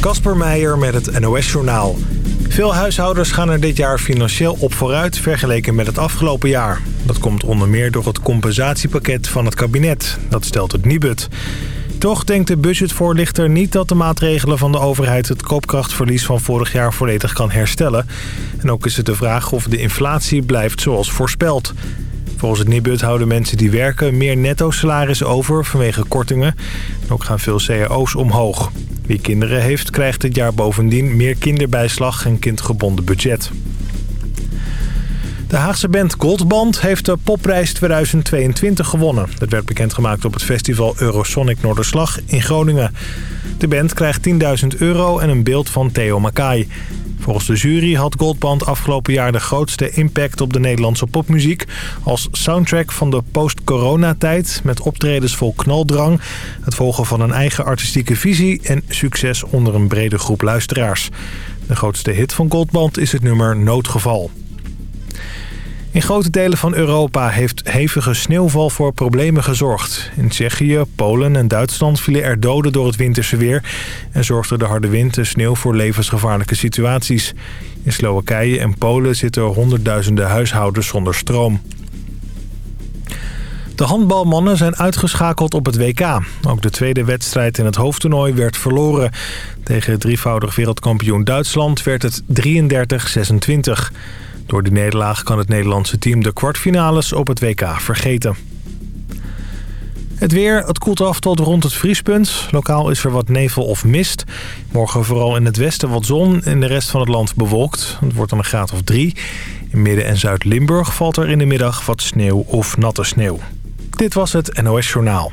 Kasper Meijer met het NOS-journaal. Veel huishoudens gaan er dit jaar financieel op vooruit vergeleken met het afgelopen jaar. Dat komt onder meer door het compensatiepakket van het kabinet. Dat stelt het Nibud. Toch denkt de budgetvoorlichter niet dat de maatregelen van de overheid... het koopkrachtverlies van vorig jaar volledig kan herstellen. En ook is het de vraag of de inflatie blijft zoals voorspeld. Volgens het Nibud houden mensen die werken meer netto-salaris over vanwege kortingen. Ook gaan veel cao's omhoog. Wie kinderen heeft, krijgt dit jaar bovendien meer kinderbijslag en kindgebonden budget. De Haagse band Goldband heeft de popprijs 2022 gewonnen. Dat werd bekendgemaakt op het festival Eurosonic Noorderslag in Groningen. De band krijgt 10.000 euro en een beeld van Theo Makai. Volgens de jury had Goldband afgelopen jaar de grootste impact op de Nederlandse popmuziek... als soundtrack van de post-corona-tijd met optredens vol knaldrang... het volgen van een eigen artistieke visie en succes onder een brede groep luisteraars. De grootste hit van Goldband is het nummer Noodgeval. In grote delen van Europa heeft hevige sneeuwval voor problemen gezorgd. In Tsjechië, Polen en Duitsland vielen er doden door het winterse weer... en zorgde de harde wind en sneeuw voor levensgevaarlijke situaties. In Slowakije en Polen zitten honderdduizenden huishoudens zonder stroom. De handbalmannen zijn uitgeschakeld op het WK. Ook de tweede wedstrijd in het hoofdtoernooi werd verloren. Tegen drievoudig wereldkampioen Duitsland werd het 33-26. Door die nederlaag kan het Nederlandse team de kwartfinales op het WK vergeten. Het weer, het koelt af tot rond het vriespunt. Lokaal is er wat nevel of mist. Morgen vooral in het westen wat zon en de rest van het land bewolkt. Het wordt dan een graad of drie. In Midden- en Zuid-Limburg valt er in de middag wat sneeuw of natte sneeuw. Dit was het NOS Journaal.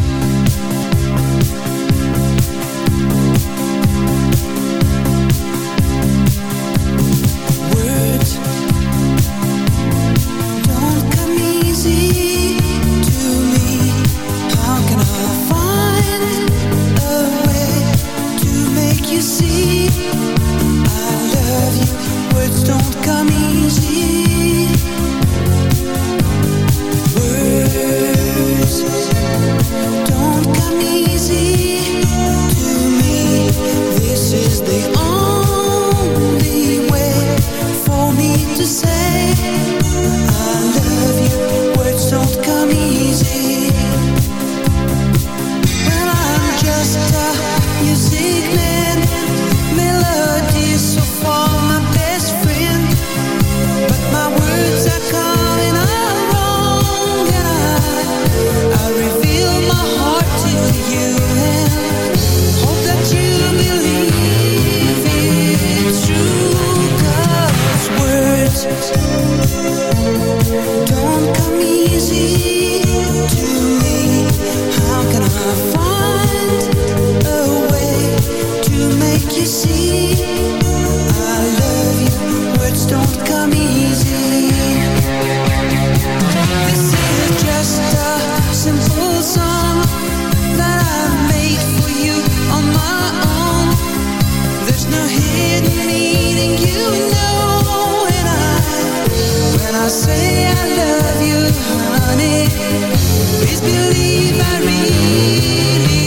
Please believe I really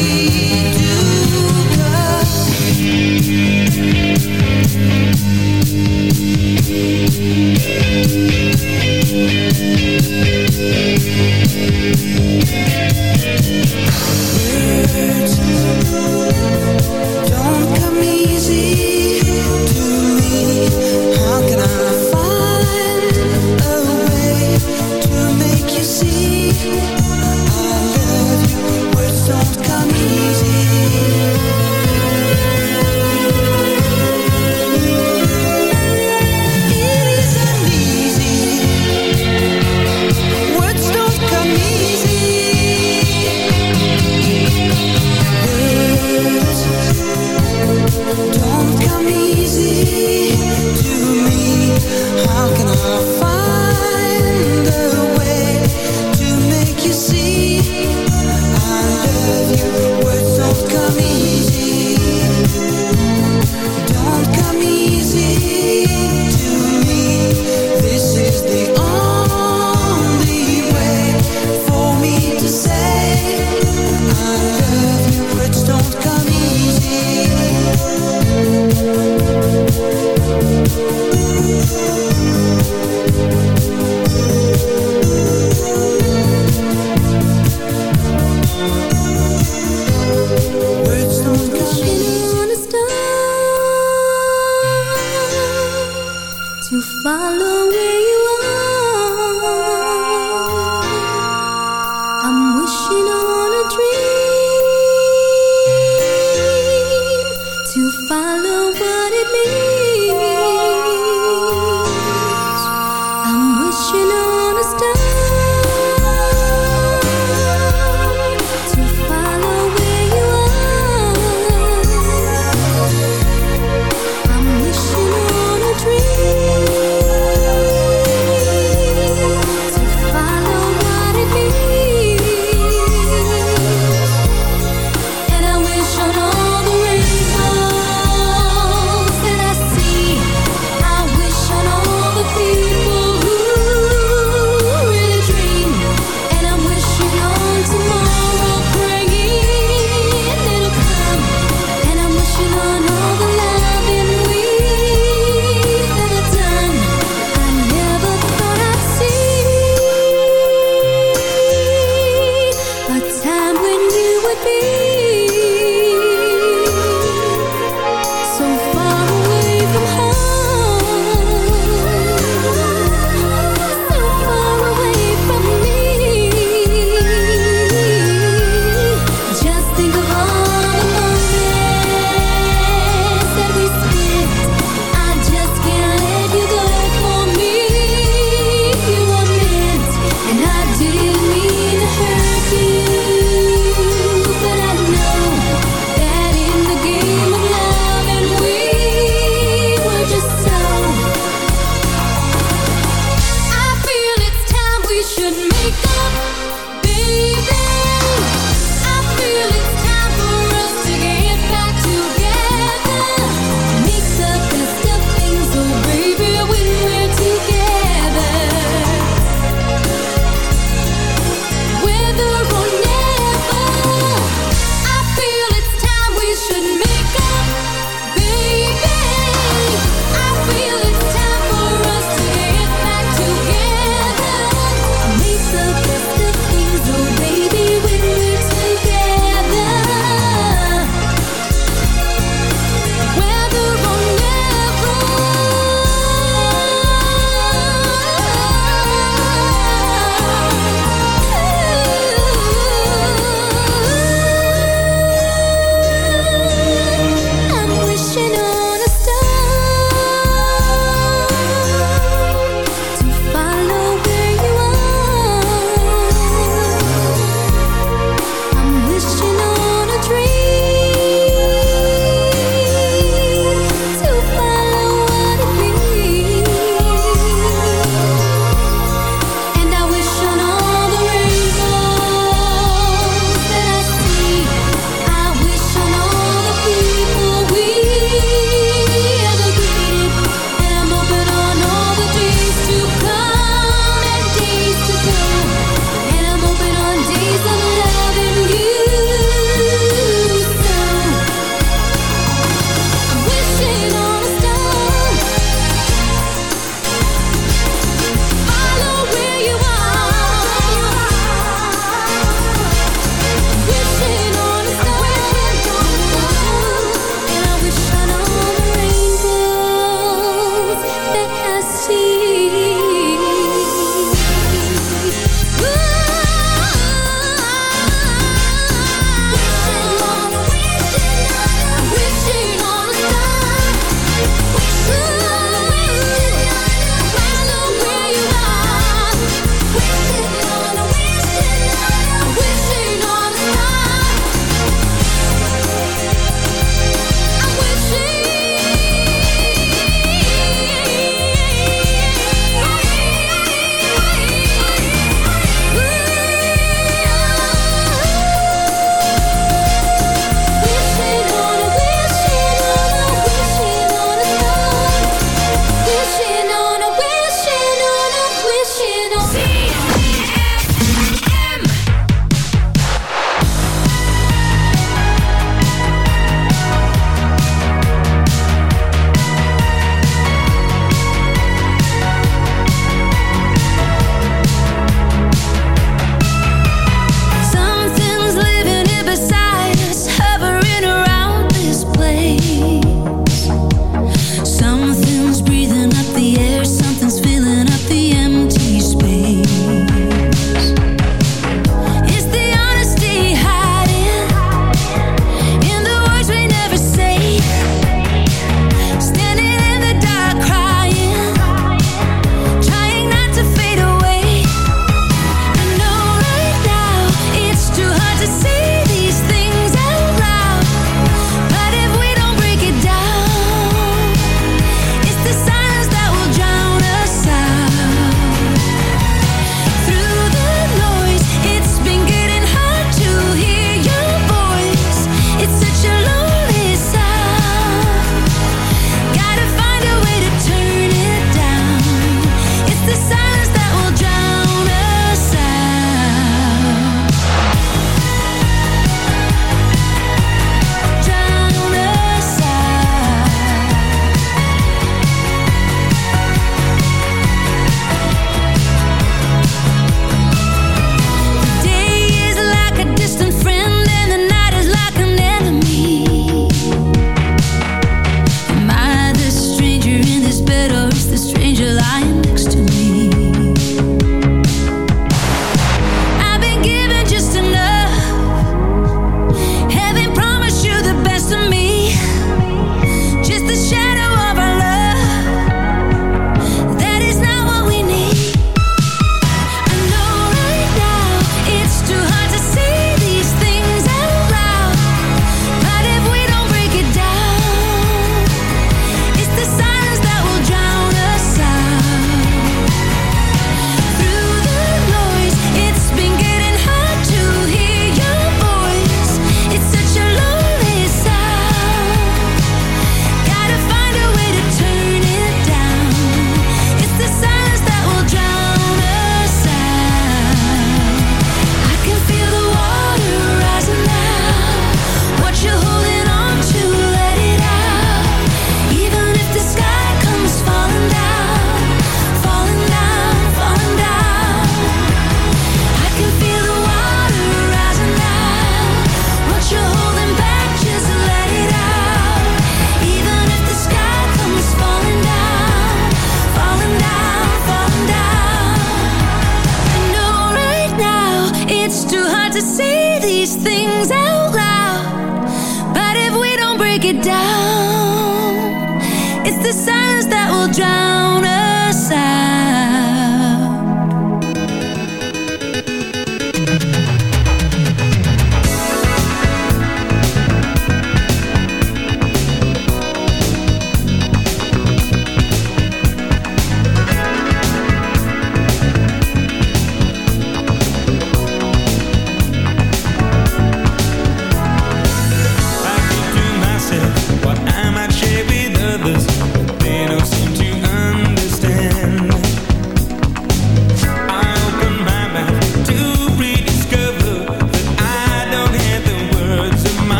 装。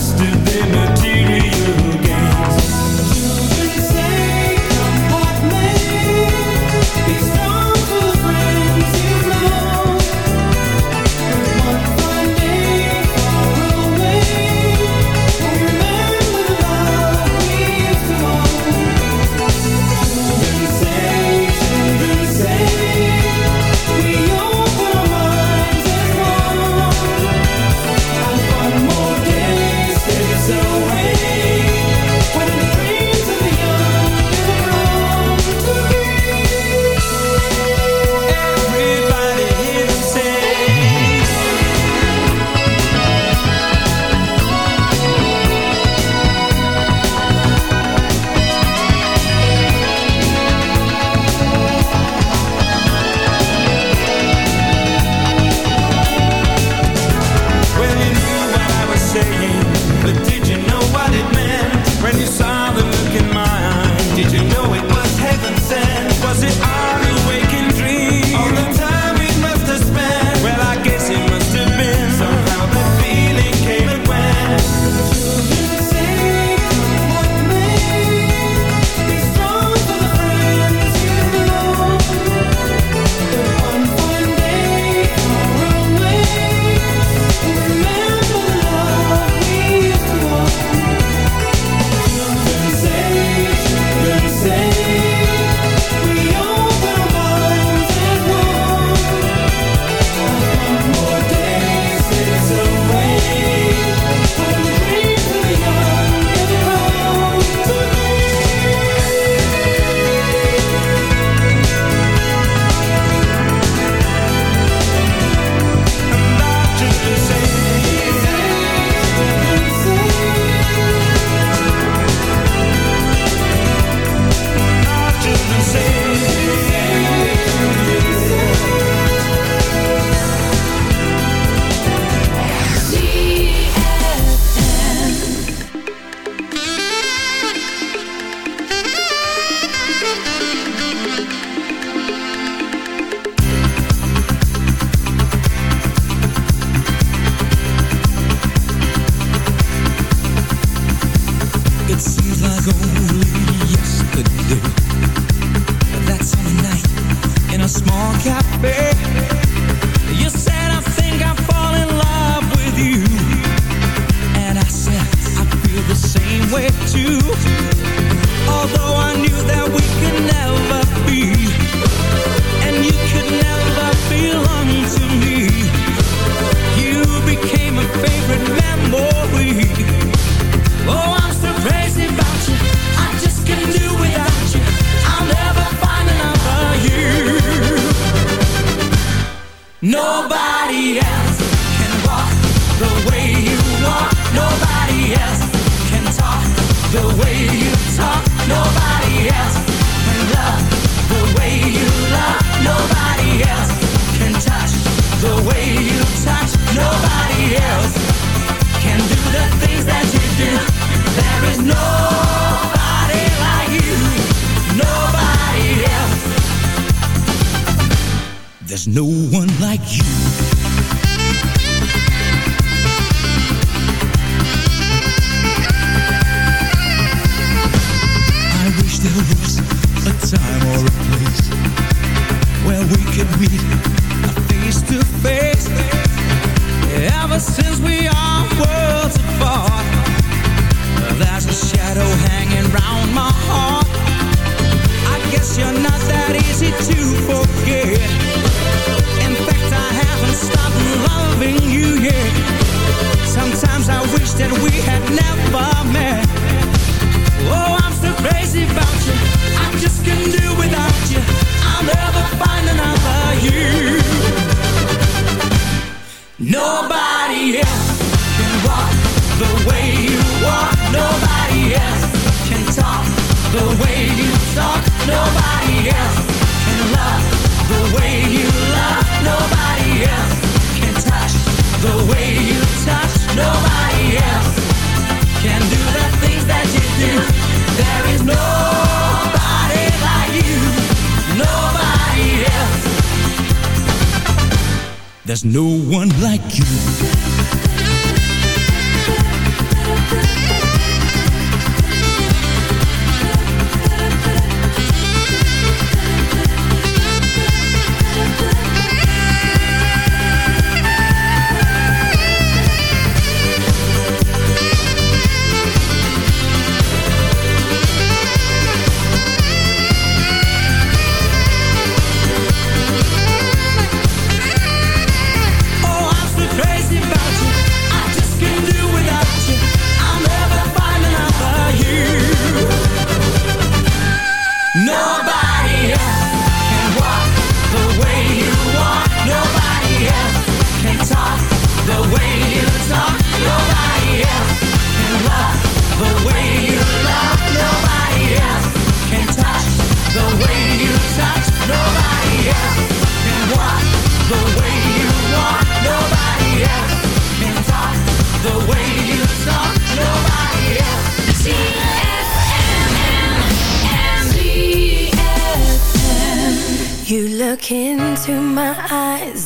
still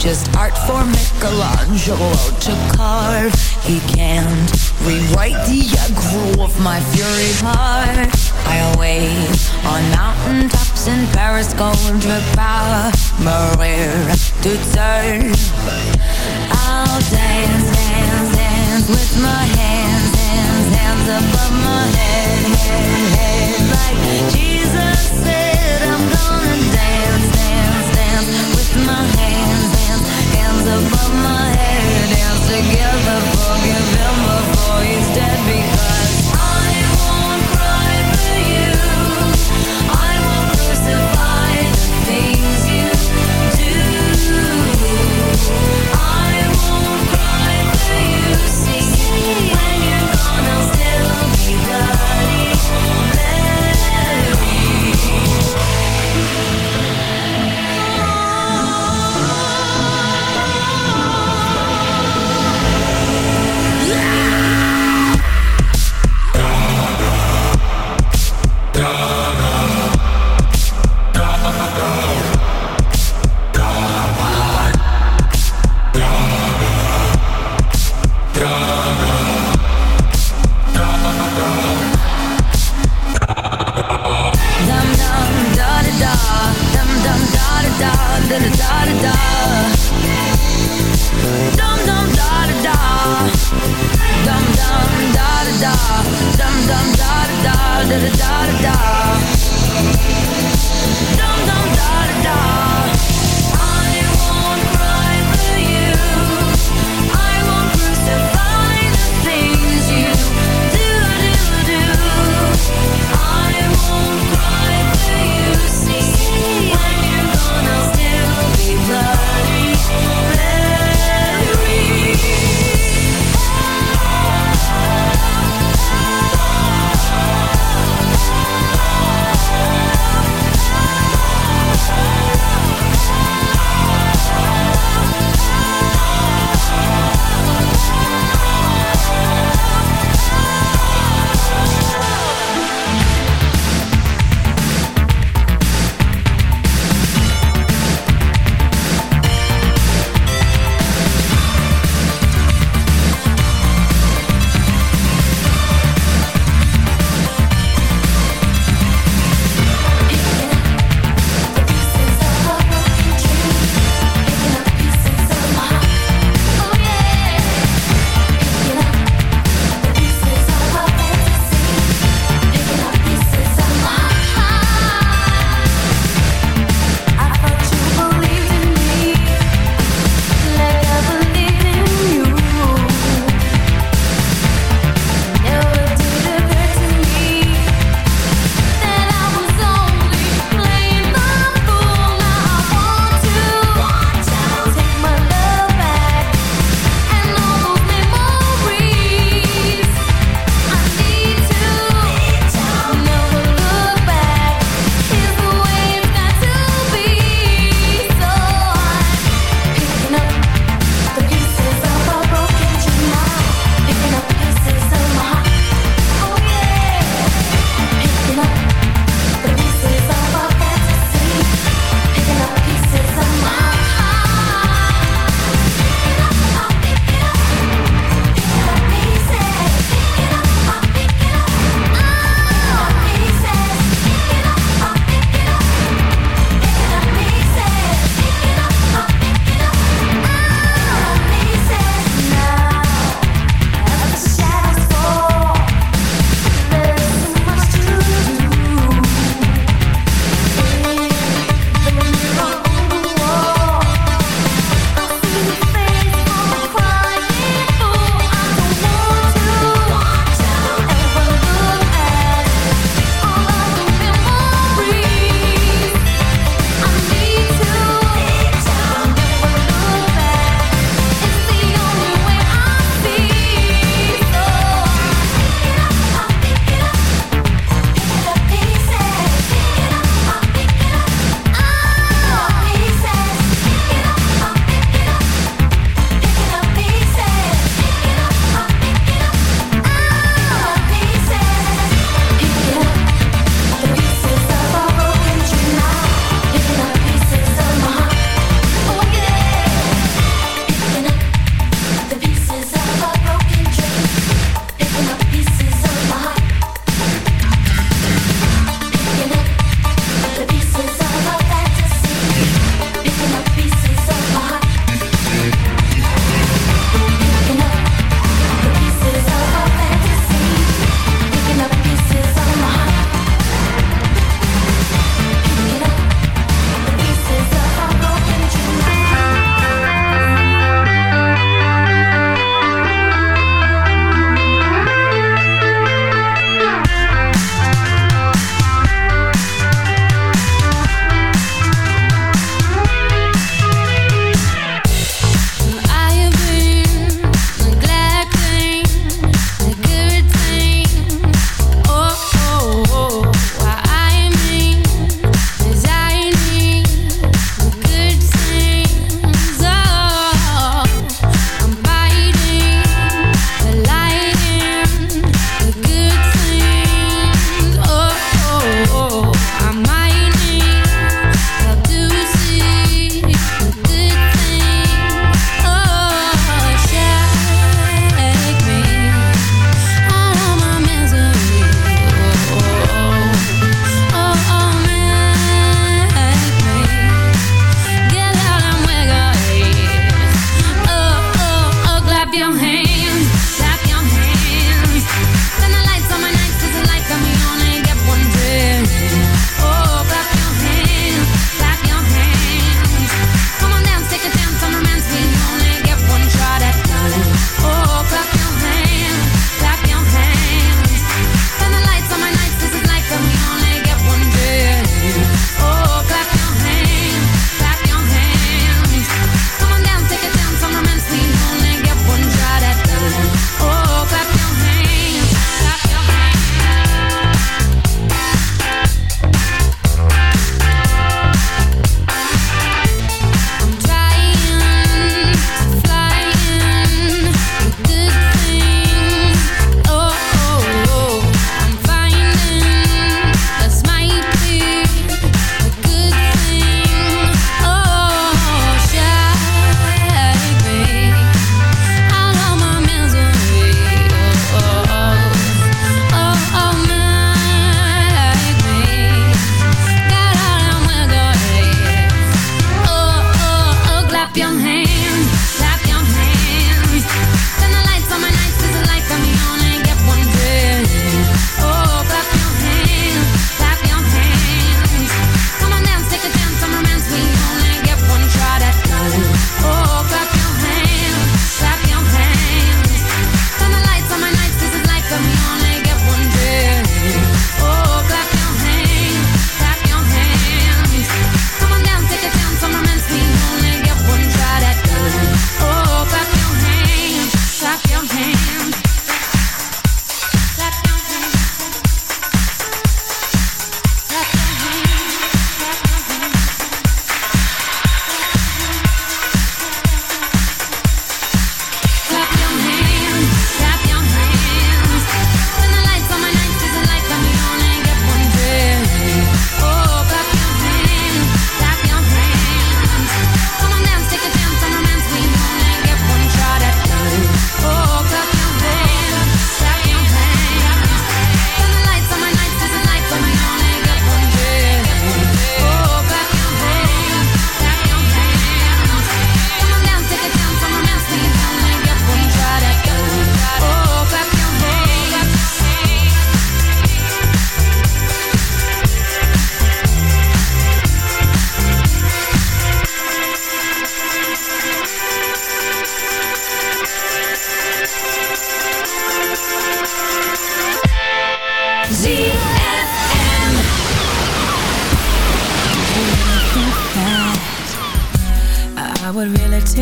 Just art for Michelangelo to carve. He can't rewrite the aggro of my fury heart. I wait on mountain tops in Paris, gold power, Maria to turn. I'll dance, dance, dance with my hands, hands, hands above my head, head, head. Like Jesus said, I'm gonna dance. Together, forgive him before he's dead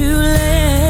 too late,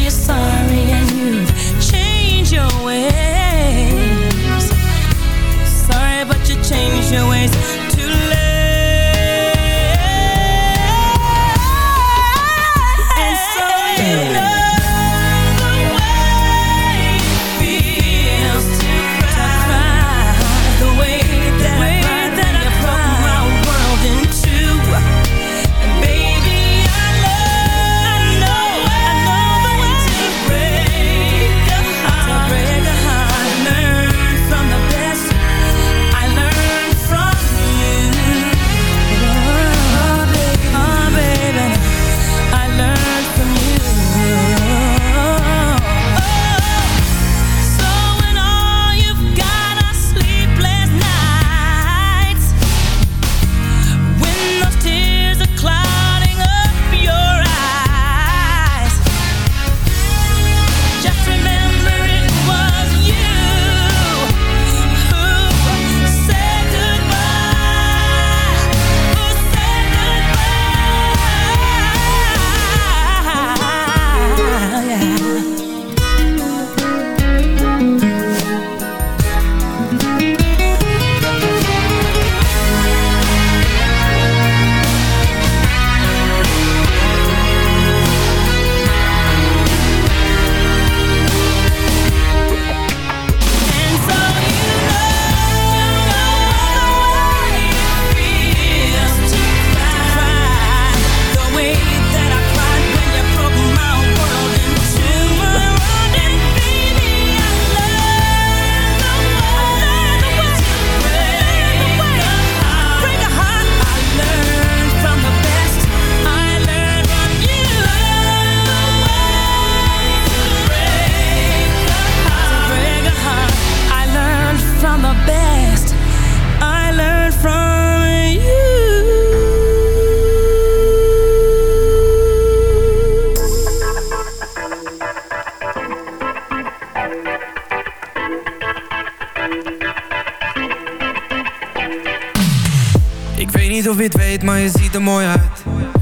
days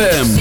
ZFM.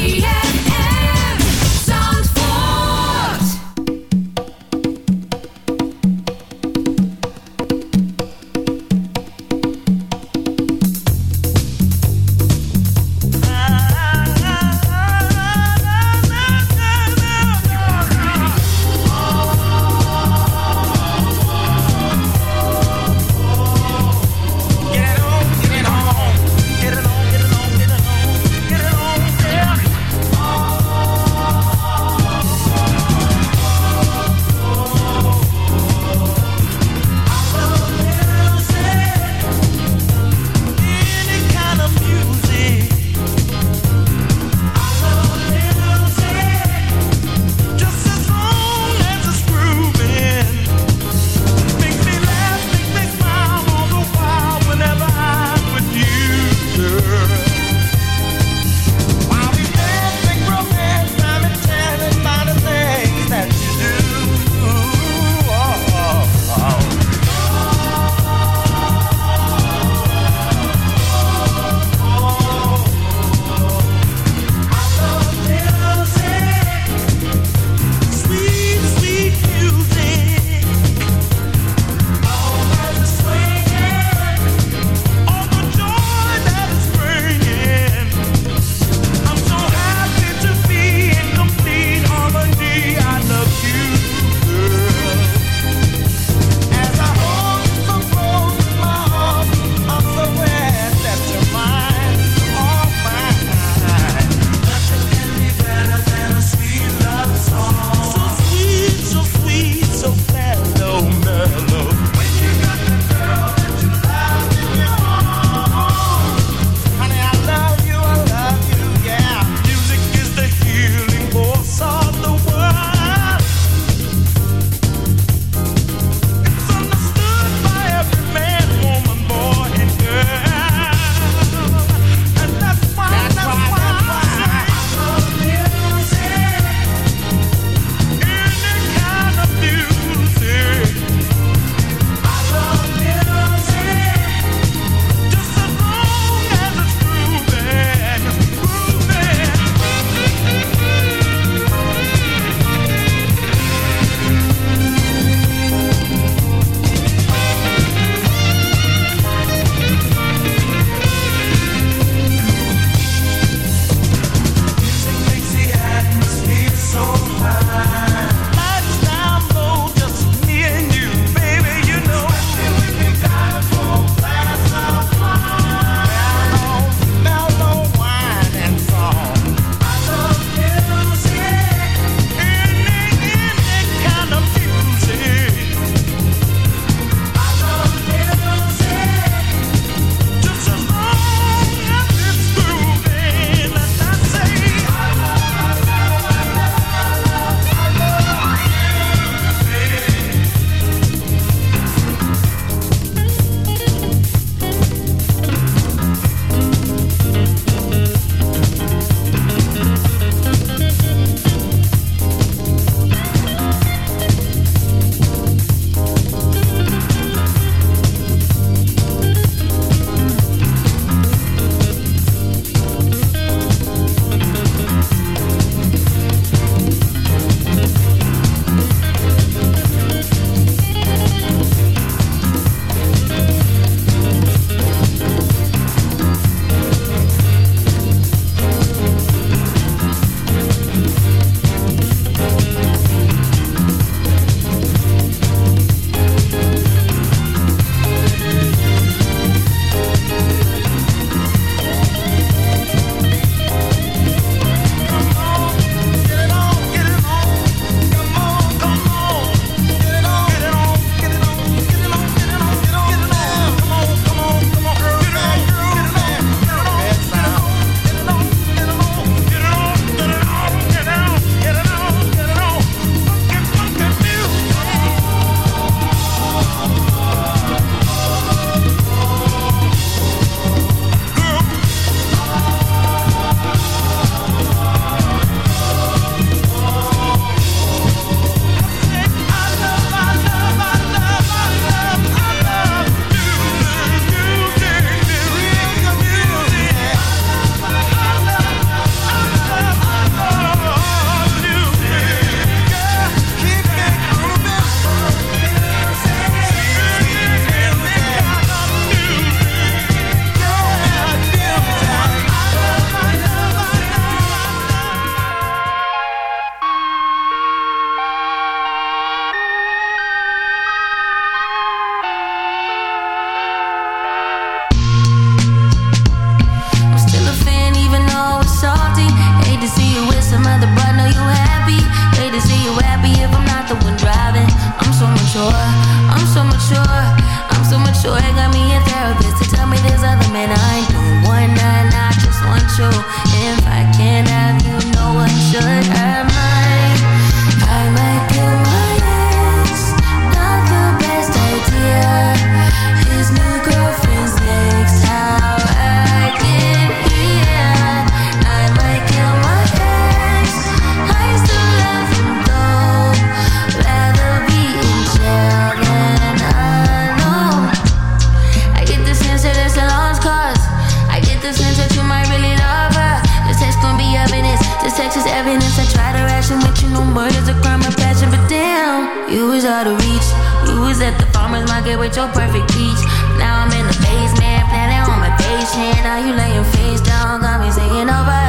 You was out of reach. You was at the farmer's market with your perfect peach. Now I'm in the basement, planning on my patient. Now you laying face down, got me singing over.